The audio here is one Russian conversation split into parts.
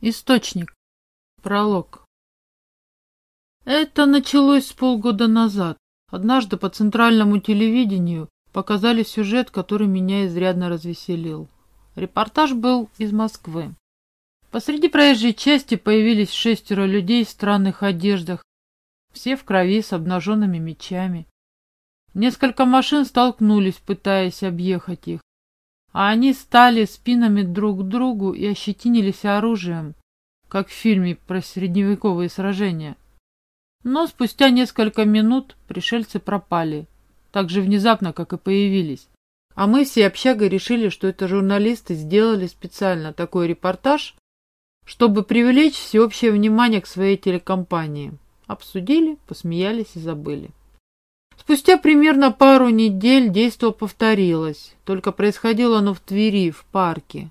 Источник. Пролог. Это началось с полгода назад. Однажды по центральному телевидению показали сюжет, который меня изрядно развеселил. Репортаж был из Москвы. Посреди проезжей части появились шестеро людей в странных одеждах, все в крови с обнаженными мечами. Несколько машин столкнулись, пытаясь объехать их а они стали спинами друг к другу и ощетинились оружием, как в фильме про средневековые сражения. Но спустя несколько минут пришельцы пропали, так же внезапно, как и появились. А мы все общагой решили, что это журналисты сделали специально такой репортаж, чтобы привлечь всеобщее внимание к своей телекомпании. Обсудили, посмеялись и забыли. Спустя примерно пару недель действо повторилось, только происходило оно в Твери, в парке.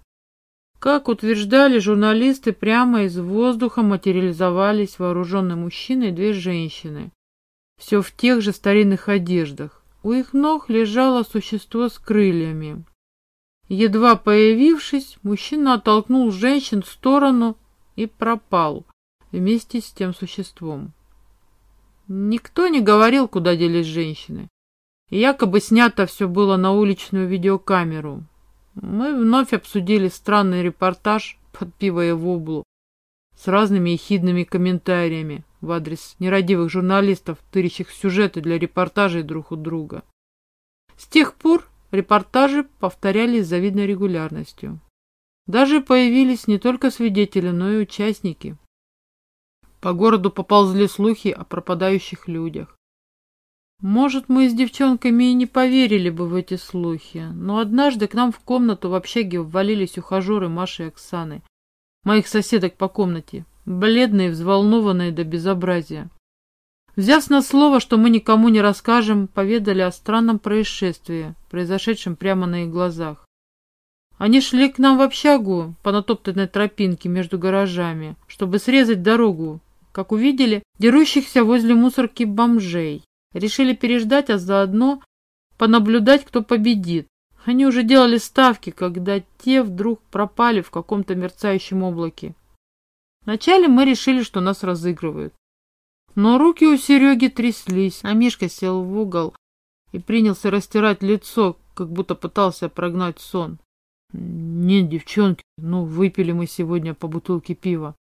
Как утверждали журналисты, прямо из воздуха материализовались вооруженные мужчины и две женщины. Все в тех же старинных одеждах. У их ног лежало существо с крыльями. Едва появившись, мужчина оттолкнул женщин в сторону и пропал вместе с тем существом. Никто не говорил, куда делись женщины. И якобы снято все было на уличную видеокамеру. Мы вновь обсудили странный репортаж под пиво и воблу с разными ехидными комментариями в адрес нерадивых журналистов, тырящих сюжеты для репортажей друг у друга. С тех пор репортажи повторялись с завидной регулярностью. Даже появились не только свидетели, но и участники. По городу поползли слухи о пропадающих людях. Может, мы с девчонками и не поверили бы в эти слухи, но однажды к нам в комнату в общаге ввалились ухажеры Маши и Оксаны, моих соседок по комнате, бледные, взволнованные до безобразия. Взяв на слово, что мы никому не расскажем, поведали о странном происшествии, произошедшем прямо на их глазах. Они шли к нам в общагу по натоптанной тропинке между гаражами, чтобы срезать дорогу как увидели дерущихся возле мусорки бомжей. Решили переждать, а заодно понаблюдать, кто победит. Они уже делали ставки, когда те вдруг пропали в каком-то мерцающем облаке. Вначале мы решили, что нас разыгрывают. Но руки у Сереги тряслись, а Мишка сел в угол и принялся растирать лицо, как будто пытался прогнать сон. Нет, девчонки, ну выпили мы сегодня по бутылке пива.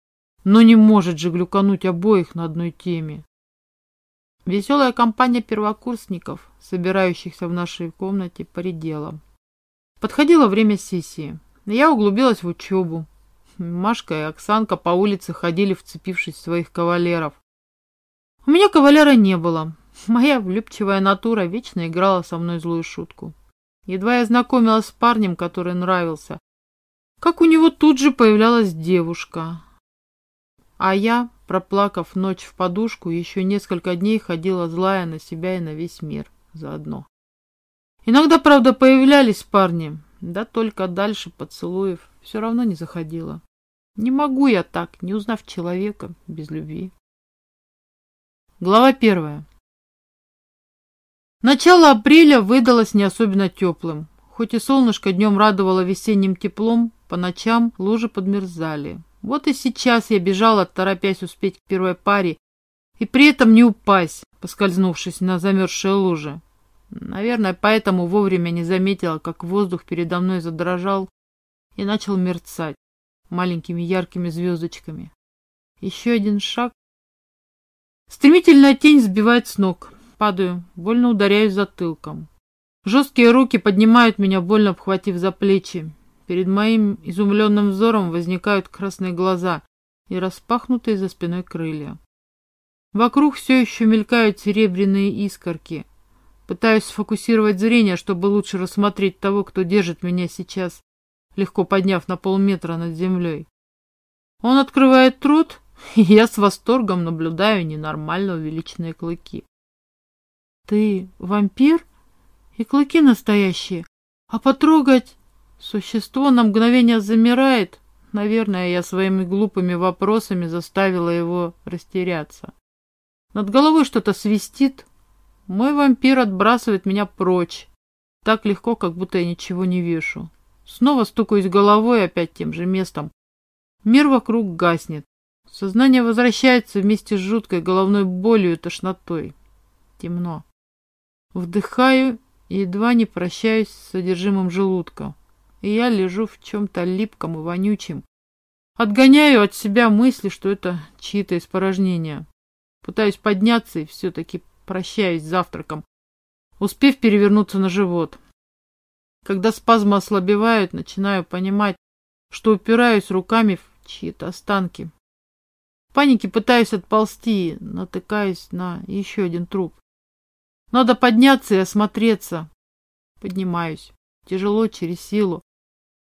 Но не может же глюкануть обоих на одной теме. Веселая компания первокурсников, собирающихся в нашей комнате, поредела. Подходило время сессии. Я углубилась в учебу. Машка и Оксанка по улице ходили, вцепившись в своих кавалеров. У меня кавалера не было. Моя влюбчивая натура вечно играла со мной злую шутку. Едва я знакомилась с парнем, который нравился, как у него тут же появлялась девушка. А я, проплакав ночь в подушку, еще несколько дней ходила злая на себя и на весь мир заодно. Иногда, правда, появлялись парни, да только дальше поцелуев все равно не заходила. Не могу я так, не узнав человека, без любви. Глава первая. Начало апреля выдалось не особенно теплым. Хоть и солнышко днем радовало весенним теплом, по ночам лужи подмерзали. Вот и сейчас я бежала, торопясь успеть к первой паре, и при этом не упасть, поскользнувшись на замерзшей луже. Наверное, поэтому вовремя не заметила, как воздух передо мной задрожал и начал мерцать маленькими яркими звездочками. Еще один шаг. Стремительная тень сбивает с ног. Падаю, больно ударяюсь затылком. Жесткие руки поднимают меня, больно обхватив за плечи. Перед моим изумленным взором возникают красные глаза и распахнутые за спиной крылья. Вокруг все еще мелькают серебряные искорки. Пытаюсь сфокусировать зрение, чтобы лучше рассмотреть того, кто держит меня сейчас, легко подняв на полметра над землей. Он открывает рот, и я с восторгом наблюдаю ненормально увеличенные клыки. «Ты вампир? И клыки настоящие, а потрогать Существо на мгновение замирает. Наверное, я своими глупыми вопросами заставила его растеряться. Над головой что-то свистит. Мой вампир отбрасывает меня прочь. Так легко, как будто я ничего не вешу. Снова стукаюсь головой опять тем же местом. Мир вокруг гаснет. Сознание возвращается вместе с жуткой головной болью и тошнотой. Темно. Вдыхаю и едва не прощаюсь с содержимым желудка. И я лежу в чем-то липком и вонючем. Отгоняю от себя мысли, что это чьи-то испорожнения. Пытаюсь подняться и все-таки прощаюсь с завтраком, успев перевернуться на живот. Когда спазмы ослабевают, начинаю понимать, что упираюсь руками в чьи-то останки. В панике пытаюсь отползти, натыкаюсь на еще один труп. Надо подняться и осмотреться. Поднимаюсь. Тяжело, через силу.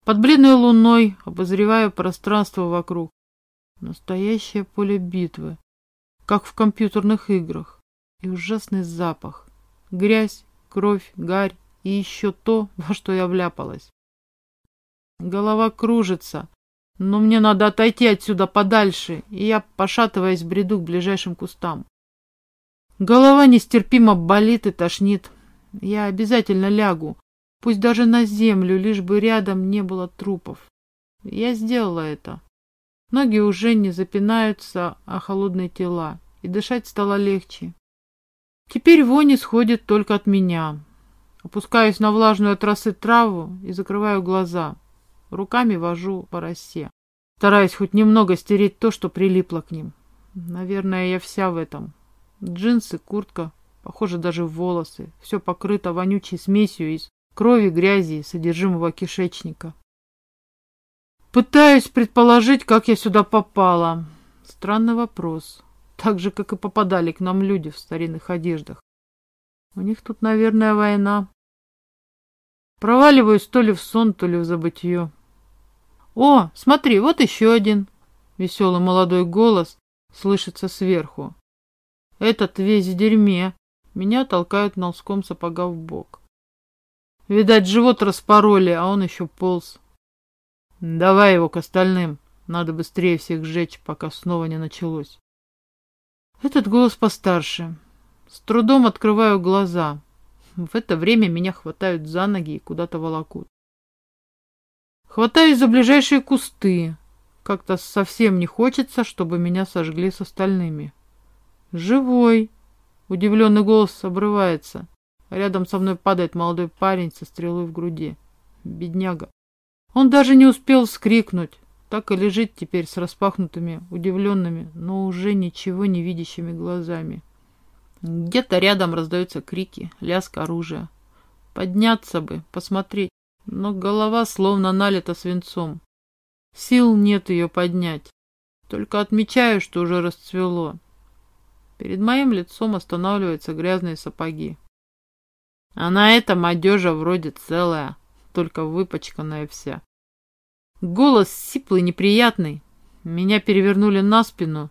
Под бледной луной обозреваю пространство вокруг. Настоящее поле битвы, как в компьютерных играх. И ужасный запах. Грязь, кровь, гарь и еще то, во что я вляпалась. Голова кружится, но мне надо отойти отсюда подальше, и я, пошатываясь, бреду к ближайшим кустам. Голова нестерпимо болит и тошнит. Я обязательно лягу, пусть даже на землю, лишь бы рядом не было трупов. Я сделала это. Ноги уже не запинаются, а холодные тела, и дышать стало легче. Теперь вони сходит только от меня. Опускаюсь на влажную от росы траву и закрываю глаза. Руками вожу по росе, стараясь хоть немного стереть то, что прилипло к ним. Наверное, я вся в этом. Джинсы, куртка, похоже, даже волосы. Все покрыто вонючей смесью из крови, грязи содержимого кишечника. Пытаюсь предположить, как я сюда попала. Странный вопрос. Так же, как и попадали к нам люди в старинных одеждах. У них тут, наверное, война. Проваливаюсь то ли в сон, то ли в забытье. О, смотри, вот еще один. Веселый молодой голос слышится сверху. Этот весь в дерьме. Меня толкают носком сапога в бок. Видать, живот распороли, а он еще полз. Давай его к остальным. Надо быстрее всех сжечь, пока снова не началось. Этот голос постарше. С трудом открываю глаза. В это время меня хватают за ноги и куда-то волокут. Хватаюсь за ближайшие кусты. Как-то совсем не хочется, чтобы меня сожгли с остальными. Живой. Удивленный голос обрывается. Рядом со мной падает молодой парень со стрелой в груди. Бедняга. Он даже не успел вскрикнуть. Так и лежит теперь с распахнутыми, удивленными, но уже ничего не видящими глазами. Где-то рядом раздаются крики, лязг оружия. Подняться бы, посмотреть, но голова словно налита свинцом. Сил нет ее поднять. Только отмечаю, что уже расцвело. Перед моим лицом останавливаются грязные сапоги. А на этом одежа вроде целая, только выпачканная вся. Голос сиплый, неприятный. Меня перевернули на спину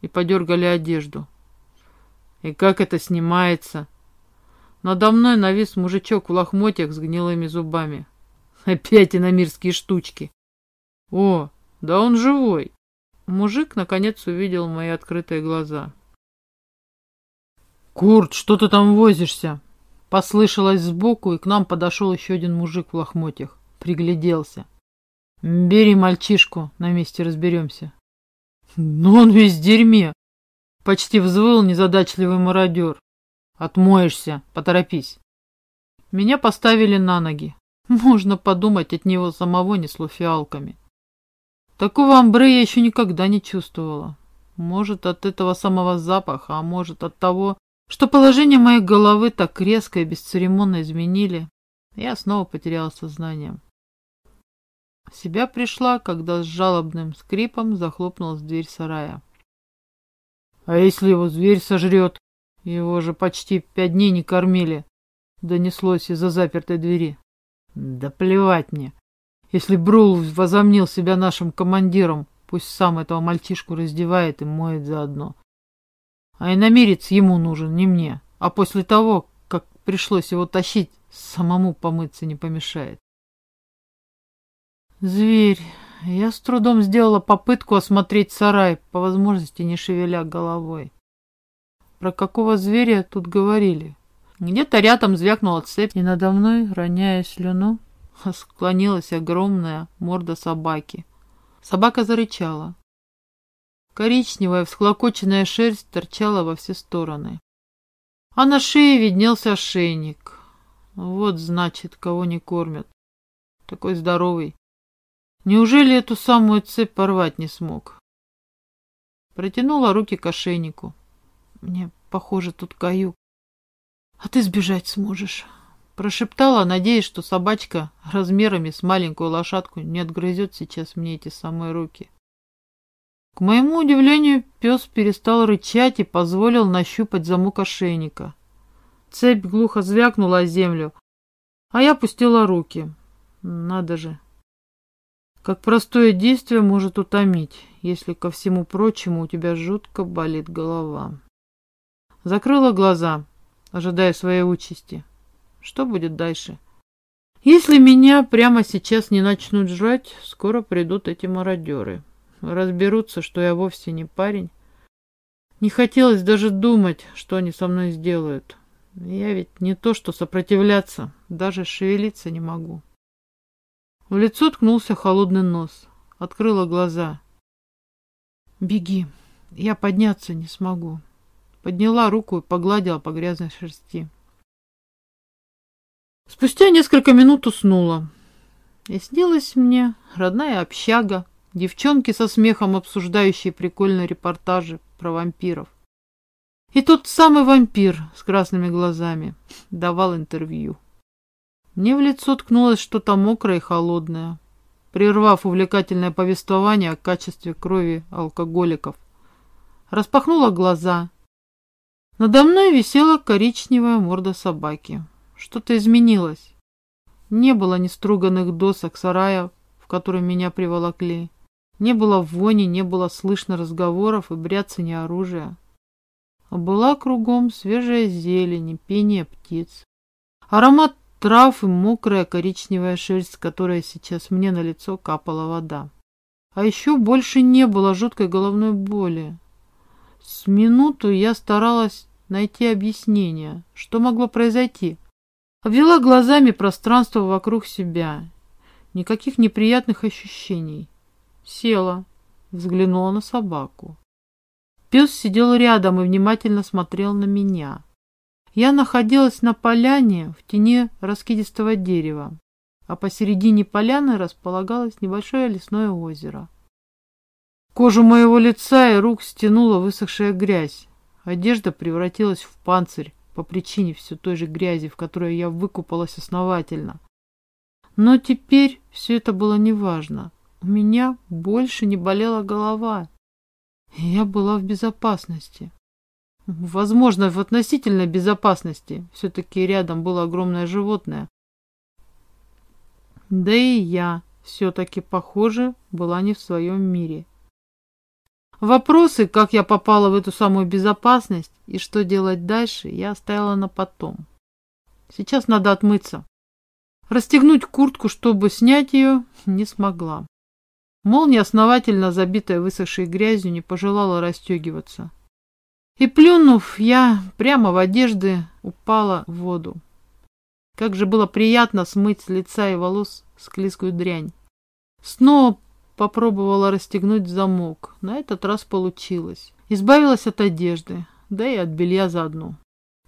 и подергали одежду. И как это снимается? Надо мной навис мужичок в лохмотьях с гнилыми зубами. Опять иномирские штучки. О, да он живой. Мужик наконец увидел мои открытые глаза. «Курт, что ты там возишься?» Послышалось сбоку, и к нам подошел еще один мужик в лохмотьях. Пригляделся. «Бери мальчишку, на месте разберемся». «Но он весь в дерьме!» Почти взвыл незадачливый мародер. Отмоешься, поторопись. Меня поставили на ноги. Можно подумать, от него самого несло фиалками. Такого амбре я еще никогда не чувствовала. Может, от этого самого запаха, а может, от того, что положение моей головы так резко и бесцеремонно изменили. Я снова потеряла сознание. Себя пришла, когда с жалобным скрипом захлопнулась дверь сарая. А если его зверь сожрет? Его же почти пять дней не кормили. Донеслось из-за запертой двери. Да плевать мне. Если Брул возомнил себя нашим командиром, пусть сам этого мальчишку раздевает и моет заодно. А иномерец ему нужен, не мне. А после того, как пришлось его тащить, самому помыться не помешает. Зверь, я с трудом сделала попытку осмотреть сарай, по возможности не шевеля головой. Про какого зверя тут говорили? Где-то рядом звякнула цепь, и надо мной, роняя слюну, склонилась огромная морда собаки. Собака зарычала. Коричневая всклокоченная шерсть торчала во все стороны. А на шее виднелся ошейник. Вот, значит, кого не кормят. Такой здоровый. Неужели эту самую цепь порвать не смог? Протянула руки к ошейнику. Мне, похоже, тут каюк. А ты сбежать сможешь. Прошептала, надеясь, что собачка размерами с маленькую лошадку не отгрызет сейчас мне эти самые руки. К моему удивлению, пес перестал рычать и позволил нащупать замок ошейника. Цепь глухо звякнула о землю, а я пустила руки. Надо же. Как простое действие может утомить, если ко всему прочему у тебя жутко болит голова. Закрыла глаза, ожидая своей участи. Что будет дальше? Если меня прямо сейчас не начнут жрать, скоро придут эти мародеры. Разберутся, что я вовсе не парень. Не хотелось даже думать, что они со мной сделают. Я ведь не то что сопротивляться, даже шевелиться не могу. В лицо ткнулся холодный нос. Открыла глаза. «Беги, я подняться не смогу». Подняла руку и погладила по грязной шерсти. Спустя несколько минут уснула. И снилась мне родная общага, девчонки со смехом обсуждающие прикольные репортажи про вампиров. И тот самый вампир с красными глазами давал интервью. Мне в лицо ткнулось что-то мокрое и холодное, прервав увлекательное повествование о качестве крови алкоголиков. Распахнула глаза. Надо мной висела коричневая морда собаки. Что-то изменилось. Не было ни струганных досок сарая, в который меня приволокли. Не было вони, не было слышно разговоров и бряцания оружия. А была кругом свежая зелень и пение птиц. Аромат трав и мокрая коричневая шерсть, которая сейчас мне на лицо капала вода. А еще больше не было жуткой головной боли. С минуту я старалась найти объяснение, что могло произойти. Обвела глазами пространство вокруг себя. Никаких неприятных ощущений. Села, взглянула на собаку. Пес сидел рядом и внимательно смотрел на меня. Я находилась на поляне в тени раскидистого дерева, а посередине поляны располагалось небольшое лесное озеро. Кожу моего лица и рук стянула высохшая грязь. Одежда превратилась в панцирь по причине все той же грязи, в которой я выкупалась основательно. Но теперь все это было неважно. У меня больше не болела голова. Я была в безопасности. Возможно, в относительной безопасности. Все-таки рядом было огромное животное. Да и я все-таки, похоже, была не в своем мире. Вопросы, как я попала в эту самую безопасность и что делать дальше, я оставила на потом. Сейчас надо отмыться. Расстегнуть куртку, чтобы снять ее, не смогла. Молния, основательно забитая высохшей грязью, не пожелала расстегиваться. И плюнув, я прямо в одежды упала в воду. Как же было приятно смыть с лица и волос склизкую дрянь. Снова попробовала расстегнуть замок. На этот раз получилось. Избавилась от одежды, да и от белья заодно.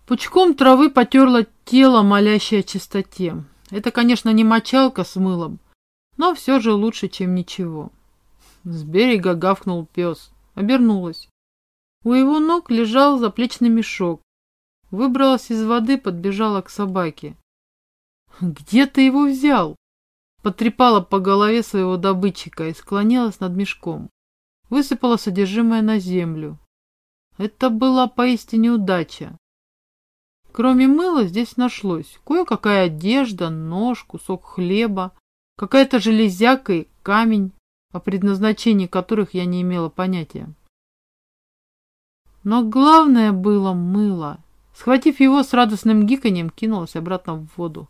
Пучком травы потерла тело, молящее о чистоте. Это, конечно, не мочалка с мылом, но все же лучше, чем ничего. С берега гавкнул пес. Обернулась. У его ног лежал заплечный мешок. Выбралась из воды, подбежала к собаке. «Где ты его взял?» Потрепала по голове своего добытчика и склонилась над мешком. Высыпала содержимое на землю. Это была поистине удача. Кроме мыла здесь нашлось кое-какая одежда, нож, кусок хлеба, какая-то железяка и камень, о предназначении которых я не имела понятия. Но главное было мыло. Схватив его с радостным гиканьем, кинулась обратно в воду.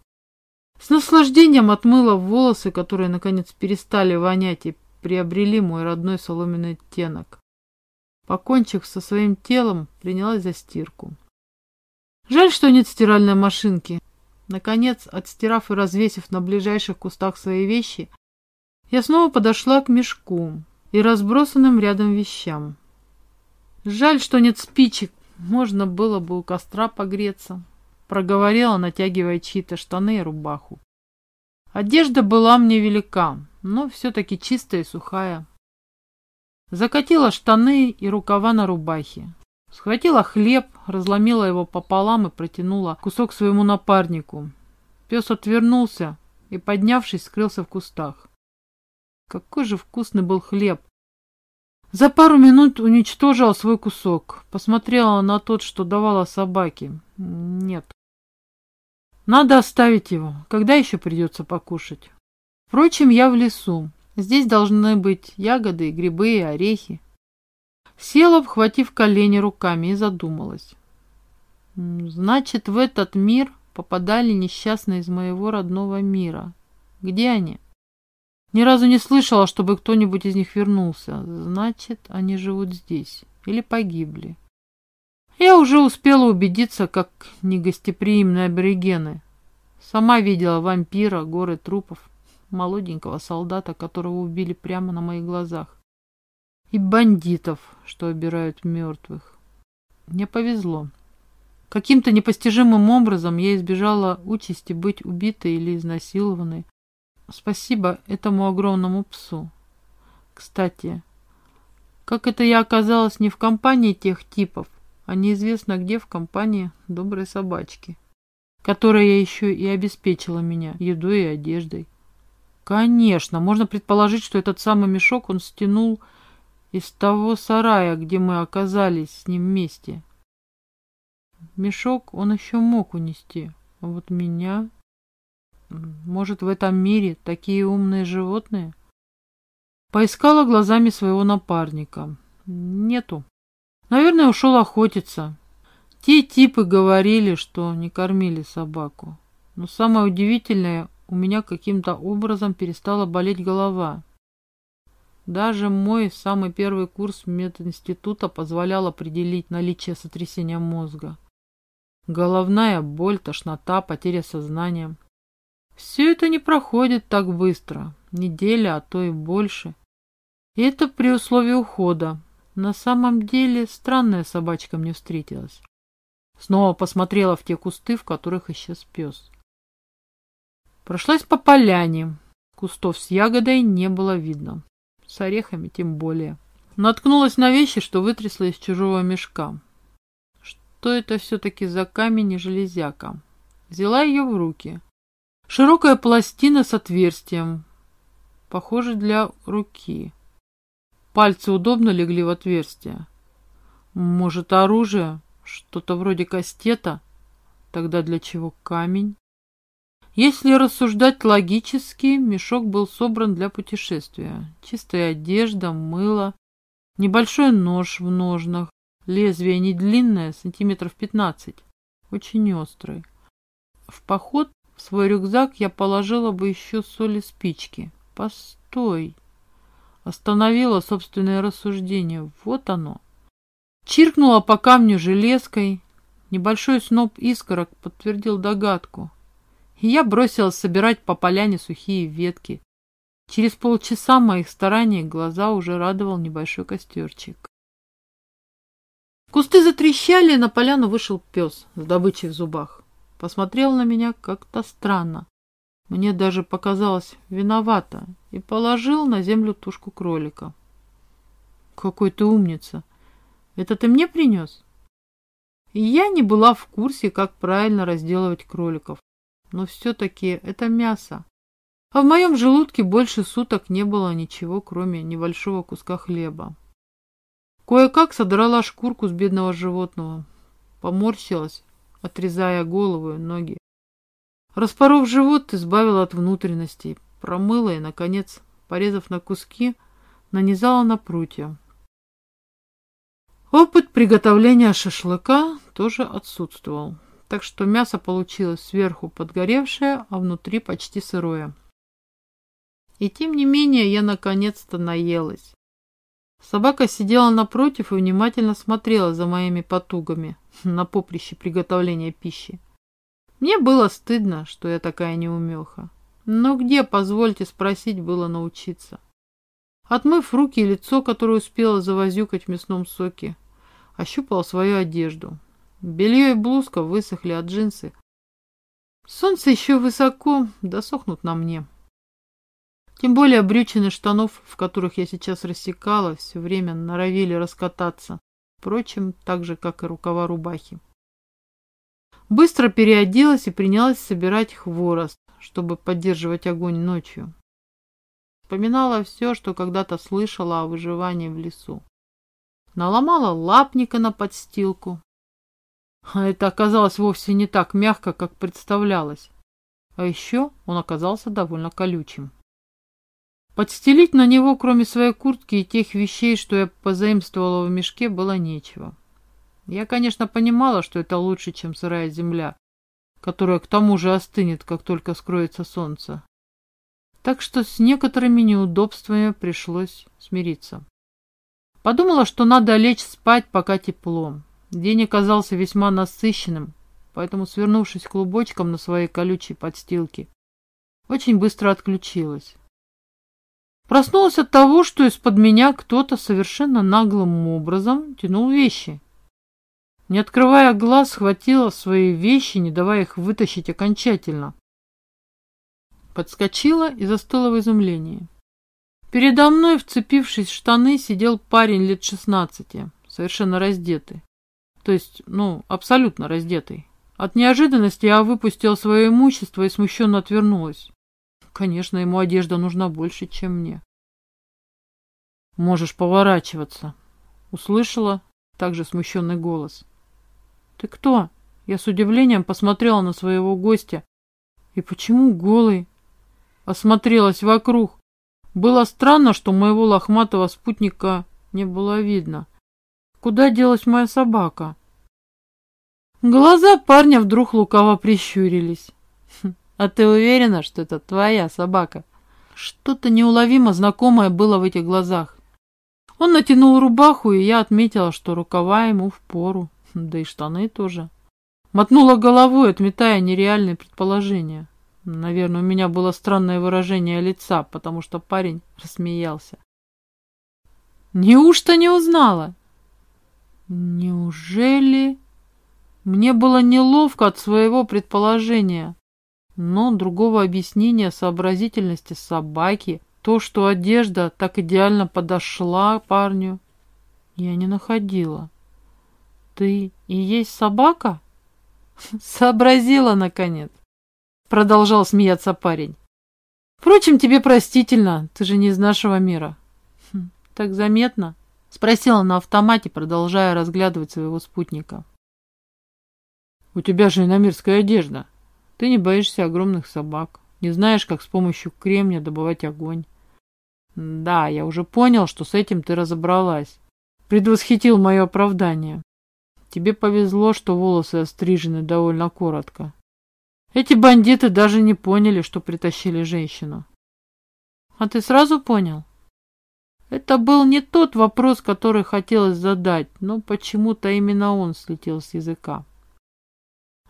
С наслаждением отмыла волосы, которые наконец перестали вонять и приобрели мой родной соломенный оттенок. Покончив со своим телом, принялась за стирку. Жаль, что нет стиральной машинки. Наконец, отстирав и развесив на ближайших кустах свои вещи, Я снова подошла к мешку и разбросанным рядом вещам. Жаль, что нет спичек, можно было бы у костра погреться, проговорила, натягивая чьи-то штаны и рубаху. Одежда была мне велика, но все-таки чистая и сухая. Закатила штаны и рукава на рубахе. Схватила хлеб, разломила его пополам и протянула кусок своему напарнику. Пес отвернулся и, поднявшись, скрылся в кустах. Какой же вкусный был хлеб! За пару минут уничтожила свой кусок. Посмотрела на тот, что давала собаке. Нет. Надо оставить его. Когда еще придется покушать? Впрочем, я в лесу. Здесь должны быть ягоды, грибы и орехи. Села, обхватив колени руками, и задумалась. Значит, в этот мир попадали несчастные из моего родного мира. Где они? Ни разу не слышала, чтобы кто-нибудь из них вернулся. Значит, они живут здесь. Или погибли. Я уже успела убедиться, как негостеприимные аборигены. Сама видела вампира, горы трупов, молоденького солдата, которого убили прямо на моих глазах, и бандитов, что обирают мертвых. Мне повезло. Каким-то непостижимым образом я избежала участи быть убитой или изнасилованной, Спасибо этому огромному псу. Кстати, как это я оказалась не в компании тех типов, а неизвестно где в компании доброй собачки, которая еще и обеспечила меня едой и одеждой. Конечно, можно предположить, что этот самый мешок он стянул из того сарая, где мы оказались с ним вместе. Мешок он еще мог унести, а вот меня... Может, в этом мире такие умные животные? Поискала глазами своего напарника. Нету. Наверное, ушел охотиться. Те типы говорили, что не кормили собаку. Но самое удивительное, у меня каким-то образом перестала болеть голова. Даже мой самый первый курс мединститута позволял определить наличие сотрясения мозга. Головная боль, тошнота, потеря сознания. Все это не проходит так быстро, неделя, а то и больше. И это при условии ухода. На самом деле странная собачка мне встретилась. Снова посмотрела в те кусты, в которых исчез пес. Прошлась по поляне. Кустов с ягодой не было видно. С орехами тем более. Наткнулась на вещи, что вытрясла из чужого мешка. Что это все-таки за камень и железяка? Взяла ее в руки. Широкая пластина с отверстием, похоже для руки. Пальцы удобно легли в отверстие. Может, оружие? Что-то вроде кастета? Тогда для чего камень? Если рассуждать логически, мешок был собран для путешествия. Чистая одежда, мыло, небольшой нож в ножнах, лезвие не длинное, сантиметров 15, очень острый. В поход в свой рюкзак я положила бы еще соли спички. Постой. Остановила собственное рассуждение. Вот оно. Чиркнула по камню железкой. Небольшой сноп искорок подтвердил догадку. И я бросилась собирать по поляне сухие ветки. Через полчаса моих стараний глаза уже радовал небольшой костерчик. Кусты затрещали, и на поляну вышел пес с добычей в зубах. Посмотрел на меня как-то странно. Мне даже показалось виновато и положил на землю тушку кролика. Какой ты умница! Это ты мне принес? И я не была в курсе, как правильно разделывать кроликов. Но все-таки это мясо. А в моем желудке больше суток не было ничего, кроме небольшого куска хлеба. Кое-как содрала шкурку с бедного животного. Поморщилась отрезая голову и ноги. Распоров живот, избавила от внутренностей, промыла и, наконец, порезав на куски, нанизала на прутья. Опыт приготовления шашлыка тоже отсутствовал, так что мясо получилось сверху подгоревшее, а внутри почти сырое. И тем не менее я наконец-то наелась. Собака сидела напротив и внимательно смотрела за моими потугами на поприще приготовления пищи. Мне было стыдно, что я такая неумеха. Но где, позвольте спросить, было научиться? Отмыв руки и лицо, которое успела завозюкать в мясном соке, ощупала свою одежду. Белье и блузка высохли от джинсы. Солнце еще высоко, досохнут на мне. Тем более брючины штанов, в которых я сейчас рассекала, все время норовили раскататься. Впрочем, так же, как и рукава рубахи. Быстро переоделась и принялась собирать хворост, чтобы поддерживать огонь ночью. Вспоминала все, что когда-то слышала о выживании в лесу. Наломала лапника на подстилку. А это оказалось вовсе не так мягко, как представлялось. А еще он оказался довольно колючим. Подстелить на него, кроме своей куртки и тех вещей, что я позаимствовала в мешке, было нечего. Я, конечно, понимала, что это лучше, чем сырая земля, которая к тому же остынет, как только скроется солнце. Так что с некоторыми неудобствами пришлось смириться. Подумала, что надо лечь спать, пока тепло. День оказался весьма насыщенным, поэтому, свернувшись клубочком на своей колючей подстилке, очень быстро отключилась. Проснулась от того, что из-под меня кто-то совершенно наглым образом тянул вещи. Не открывая глаз, схватила свои вещи, не давая их вытащить окончательно. Подскочила и застыла в изумлении. Передо мной, вцепившись в штаны, сидел парень лет шестнадцати, совершенно раздетый. То есть, ну, абсолютно раздетый. От неожиданности я выпустила свое имущество и смущенно отвернулась. Конечно, ему одежда нужна больше, чем мне. «Можешь поворачиваться», — услышала также смущенный голос. «Ты кто?» Я с удивлением посмотрела на своего гостя. «И почему голый?» Осмотрелась вокруг. Было странно, что моего лохматого спутника не было видно. Куда делась моя собака? Глаза парня вдруг лукаво прищурились. «Хм, а ты уверена, что это твоя собака? Что-то неуловимо знакомое было в этих глазах. Он натянул рубаху, и я отметила, что рукава ему в пору, да и штаны тоже. Мотнула головой, отметая нереальные предположения. Наверное, у меня было странное выражение лица, потому что парень рассмеялся. Неужто не узнала? Неужели... Мне было неловко от своего предположения, но другого объяснения сообразительности собаки, то, что одежда так идеально подошла парню, я не находила. Ты и есть собака? Сообразила, наконец. Продолжал смеяться парень. Впрочем, тебе простительно, ты же не из нашего мира. Хм, так заметно? Спросила на автомате, продолжая разглядывать своего спутника. У тебя же иномирская одежда. Ты не боишься огромных собак. Не знаешь, как с помощью кремня добывать огонь. Да, я уже понял, что с этим ты разобралась. Предвосхитил мое оправдание. Тебе повезло, что волосы острижены довольно коротко. Эти бандиты даже не поняли, что притащили женщину. А ты сразу понял? Это был не тот вопрос, который хотелось задать, но почему-то именно он слетел с языка.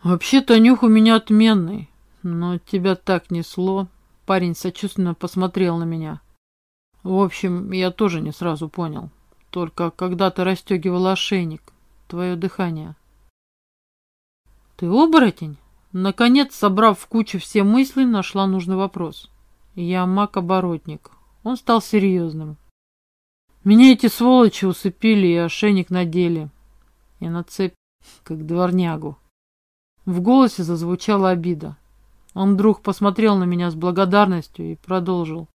Вообще-то нюх у меня отменный, но тебя так несло. Парень сочувственно посмотрел на меня. В общем, я тоже не сразу понял. Только когда ты расстегивал ошейник, твое дыхание. Ты оборотень? Наконец, собрав в кучу все мысли, нашла нужный вопрос. Я маг-оборотник. Он стал серьезным. Меня эти сволочи усыпили и ошейник надели. И на цепь, как дворнягу. В голосе зазвучала обида. Он вдруг посмотрел на меня с благодарностью и продолжил.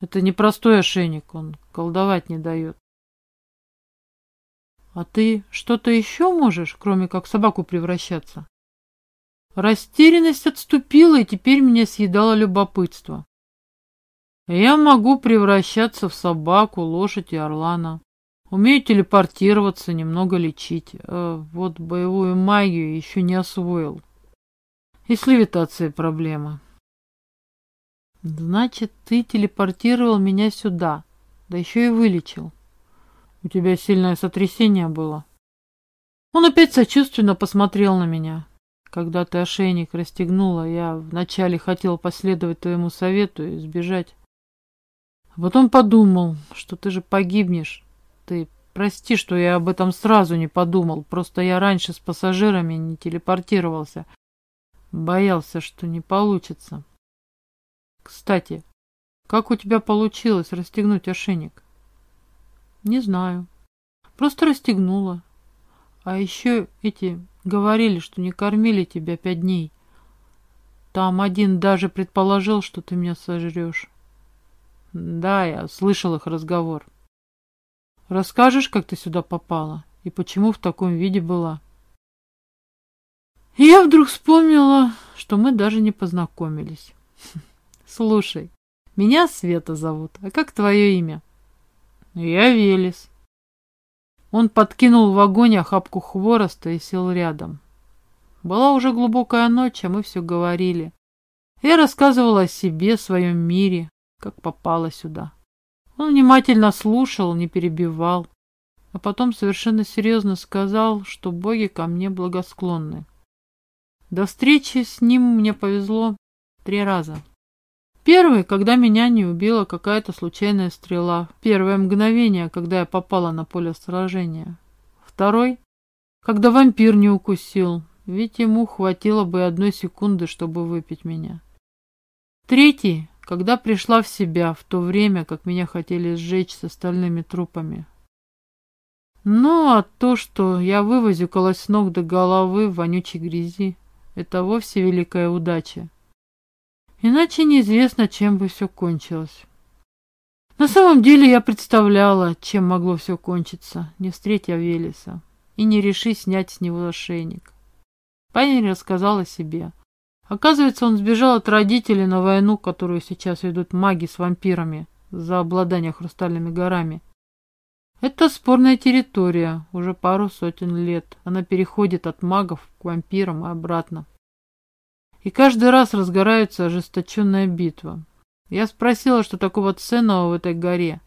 Это не простой ошейник, он колдовать не дает. А ты что-то еще можешь, кроме как собаку превращаться? Растерянность отступила, и теперь меня съедало любопытство. Я могу превращаться в собаку, лошадь и орлана. Умею телепортироваться, немного лечить. А вот боевую магию еще не освоил. И с левитацией проблема. Значит, ты телепортировал меня сюда, да еще и вылечил. У тебя сильное сотрясение было. Он опять сочувственно посмотрел на меня. Когда ты ошейник расстегнула, я вначале хотел последовать твоему совету и сбежать. А потом подумал, что ты же погибнешь. Ты прости, что я об этом сразу не подумал. Просто я раньше с пассажирами не телепортировался. Боялся, что не получится. Кстати, как у тебя получилось расстегнуть ошейник? Не знаю. Просто расстегнула. А еще эти говорили, что не кормили тебя пять дней. Там один даже предположил, что ты меня сожрешь. Да, я слышал их разговор. Расскажешь, как ты сюда попала и почему в таком виде была? Я вдруг вспомнила, что мы даже не познакомились. Слушай, меня Света зовут, а как твое имя? Я Велес. Он подкинул в вагоне охапку хвороста и сел рядом. Была уже глубокая ночь, а мы все говорили. Я рассказывала о себе, своем мире, как попала сюда. Он внимательно слушал, не перебивал, а потом совершенно серьезно сказал, что боги ко мне благосклонны. До встречи с ним мне повезло три раза. Первый, когда меня не убила какая-то случайная стрела. Первое мгновение, когда я попала на поле сражения. Второй, когда вампир не укусил, ведь ему хватило бы одной секунды, чтобы выпить меня. Третий, когда пришла в себя, в то время, как меня хотели сжечь с остальными трупами. Ну, а то, что я вывозюкалась с ног до головы в вонючей грязи, это вовсе великая удача. Иначе неизвестно, чем бы все кончилось. На самом деле я представляла, чем могло все кончиться, не встретя Велеса и не реши снять с него ошейник. Парень рассказал о себе. Оказывается, он сбежал от родителей на войну, которую сейчас ведут маги с вампирами за обладание хрустальными горами. Это спорная территория, уже пару сотен лет. Она переходит от магов к вампирам и обратно. И каждый раз разгорается ожесточенная битва. Я спросила, что такого ценного в этой горе.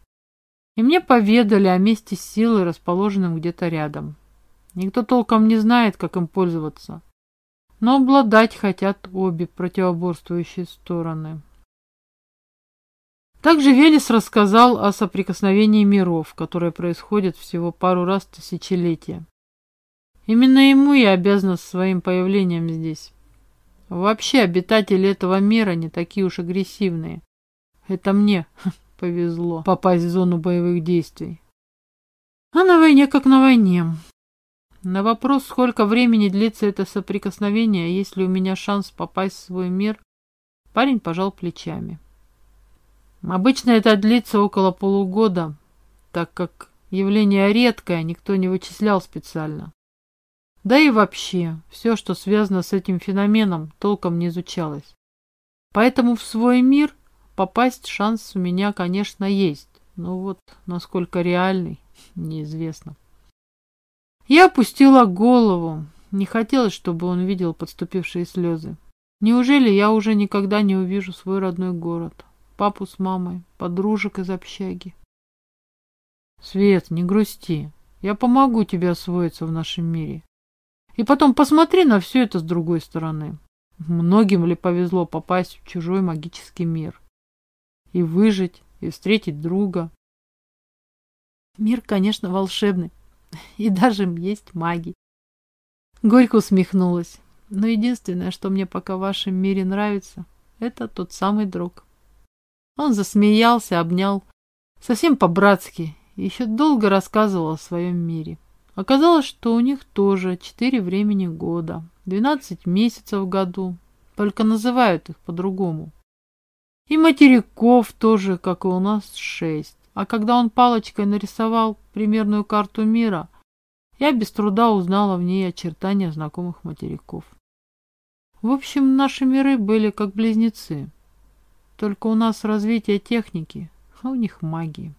И мне поведали о месте силы, расположенном где-то рядом. Никто толком не знает, как им пользоваться. Но обладать хотят обе противоборствующие стороны. Также Велес рассказал о соприкосновении миров, которое происходит всего пару раз в тысячелетие. Именно ему я обязана своим появлением здесь. Вообще обитатели этого мира не такие уж агрессивные. Это мне повезло попасть в зону боевых действий. А на войне как на войне. На вопрос, сколько времени длится это соприкосновение, есть ли у меня шанс попасть в свой мир, парень пожал плечами. Обычно это длится около полугода, так как явление редкое, никто не вычислял специально. Да и вообще, все, что связано с этим феноменом, толком не изучалось. Поэтому в свой мир попасть шанс у меня, конечно, есть. Но вот насколько реальный, неизвестно. Я опустила голову. Не хотелось, чтобы он видел подступившие слезы. Неужели я уже никогда не увижу свой родной город? Папу с мамой, подружек из общаги? Свет, не грусти. Я помогу тебе освоиться в нашем мире. И потом посмотри на все это с другой стороны. Многим ли повезло попасть в чужой магический мир? И выжить, и встретить друга. Мир, конечно, волшебный. И даже есть маги. Горько усмехнулась. Но единственное, что мне пока в вашем мире нравится, это тот самый друг. Он засмеялся, обнял. Совсем по-братски. Еще долго рассказывал о своем мире. Оказалось, что у них тоже четыре времени года, 12 месяцев в году, только называют их по-другому. И материков тоже, как и у нас, шесть. А когда он палочкой нарисовал примерную карту мира, я без труда узнала в ней очертания знакомых материков. В общем, наши миры были как близнецы. Только у нас развитие техники, а у них магии.